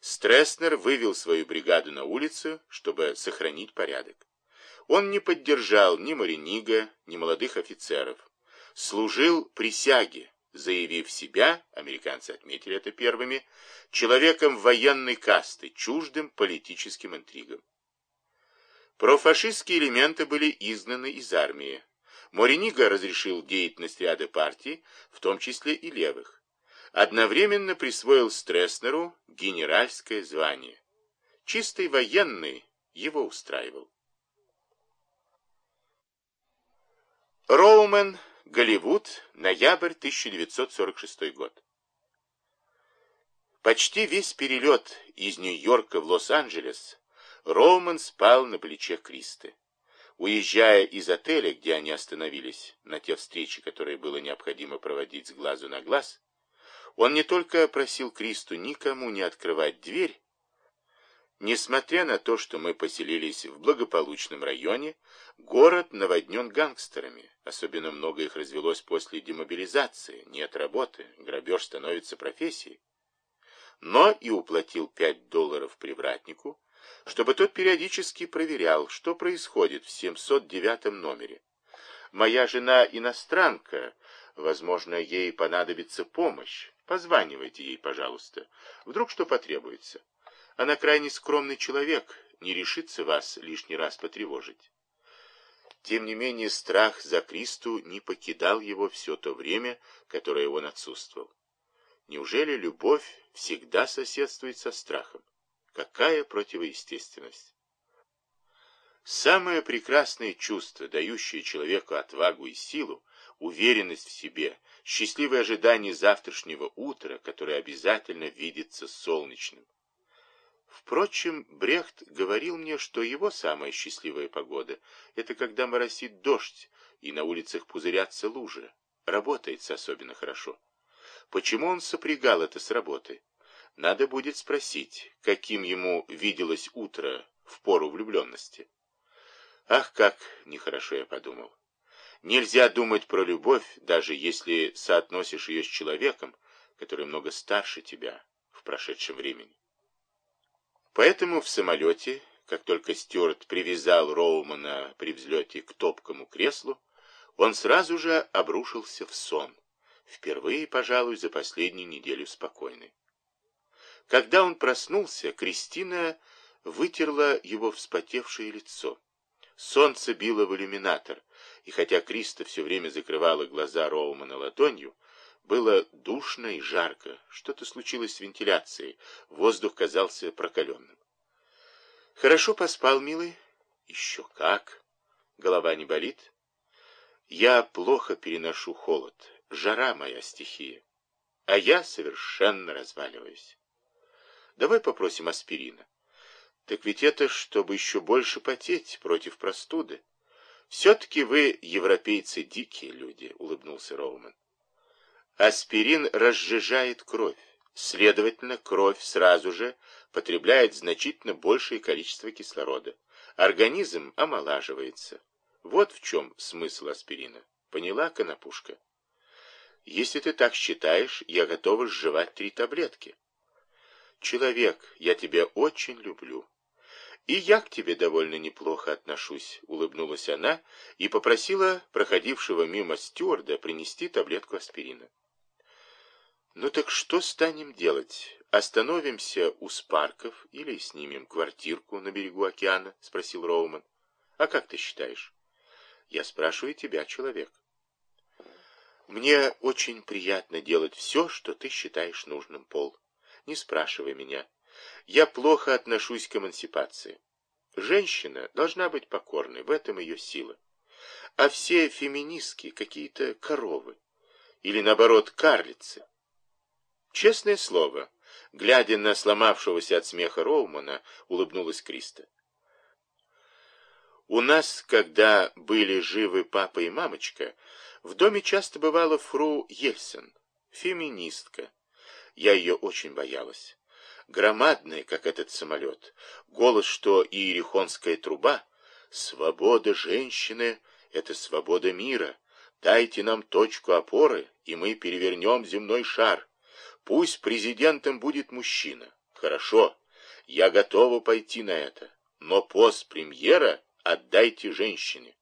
Стресснер вывел свою бригаду на улицу, чтобы сохранить порядок. Он не поддержал ни Маринига, ни молодых офицеров. Служил присяге, заявив себя, американцы отметили это первыми, человеком военной касты, чуждым политическим интригам. Профашистские элементы были изгнаны из армии. Моринига разрешил деятельность ряда партий, в том числе и левых. Одновременно присвоил Стресснеру генеральское звание. Чистый военный его устраивал. Роумен, Голливуд, ноябрь 1946 год. Почти весь перелет из Нью-Йорка в Лос-Анджелес Роуман спал на плече Кристы. Уезжая из отеля, где они остановились, на те встречи, которые было необходимо проводить с глазу на глаз, он не только просил Кристу никому не открывать дверь, Несмотря на то, что мы поселились в благополучном районе, город наводнен гангстерами. Особенно много их развелось после демобилизации. Нет работы, грабеж становится профессией. Но и уплатил 5 долларов привратнику, чтобы тот периодически проверял, что происходит в 709 номере. Моя жена иностранка, возможно, ей понадобится помощь. Позванивайте ей, пожалуйста. Вдруг что потребуется. Она крайне скромный человек, не решится вас лишний раз потревожить. Тем не менее, страх за Кристу не покидал его все то время, которое он отсутствовал. Неужели любовь всегда соседствует со страхом? Какая противоестественность! Самое прекрасное чувство, дающее человеку отвагу и силу, уверенность в себе, счастливое ожидание завтрашнего утра, которое обязательно видится солнечным. Впрочем, Брехт говорил мне, что его самая счастливая погода — это когда моросит дождь, и на улицах пузырятся лужи. Работается особенно хорошо. Почему он сопрягал это с работой? Надо будет спросить, каким ему виделось утро в пору влюбленности. Ах, как нехорошо я подумал. Нельзя думать про любовь, даже если соотносишь ее с человеком, который много старше тебя в прошедшем времени. Поэтому в самолете, как только Стюарт привязал Роумана при взлете к топкому креслу, он сразу же обрушился в сон. Впервые, пожалуй, за последнюю неделю спокойный. Когда он проснулся, Кристина вытерла его вспотевшее лицо. Солнце било в иллюминатор, и хотя Криста все время закрывала глаза Роумана ладонью, было душно и жарко. Что-то случилось с вентиляцией. Воздух казался прокаленным. Хорошо поспал, милый? Еще как. Голова не болит? Я плохо переношу холод. Жара моя стихия. А я совершенно разваливаюсь. Давай попросим аспирина. Так ведь это, чтобы еще больше потеть против простуды. Все-таки вы, европейцы, дикие люди, улыбнулся Роуман. Аспирин разжижает кровь. Следовательно, кровь сразу же потребляет значительно большее количество кислорода. Организм омолаживается. Вот в чем смысл аспирина. Поняла, конопушка? Если ты так считаешь, я готова сживать три таблетки. Человек, я тебя очень люблю. И я к тебе довольно неплохо отношусь, улыбнулась она и попросила проходившего мимо стюарда принести таблетку аспирина. Ну так что станем делать? Остановимся у Спарков или снимем квартирку на берегу океана? Спросил Роуман. А как ты считаешь? Я спрашиваю тебя, человек. Мне очень приятно делать все, что ты считаешь нужным, Пол. Не спрашивай меня. Я плохо отношусь к эмансипации. Женщина должна быть покорной, в этом ее сила. А все феминистки какие-то коровы. Или, наоборот, карлицы. Честное слово, глядя на сломавшегося от смеха Роумана, улыбнулась Криста. У нас, когда были живы папа и мамочка, в доме часто бывала фру Ельсен, феминистка. Я ее очень боялась. Громадная, как этот самолет, голос, что и иерихонская труба. Свобода женщины — это свобода мира. Дайте нам точку опоры, и мы перевернем земной шар. Пусть президентом будет мужчина. Хорошо, я готова пойти на это, но пост премьера отдайте женщине.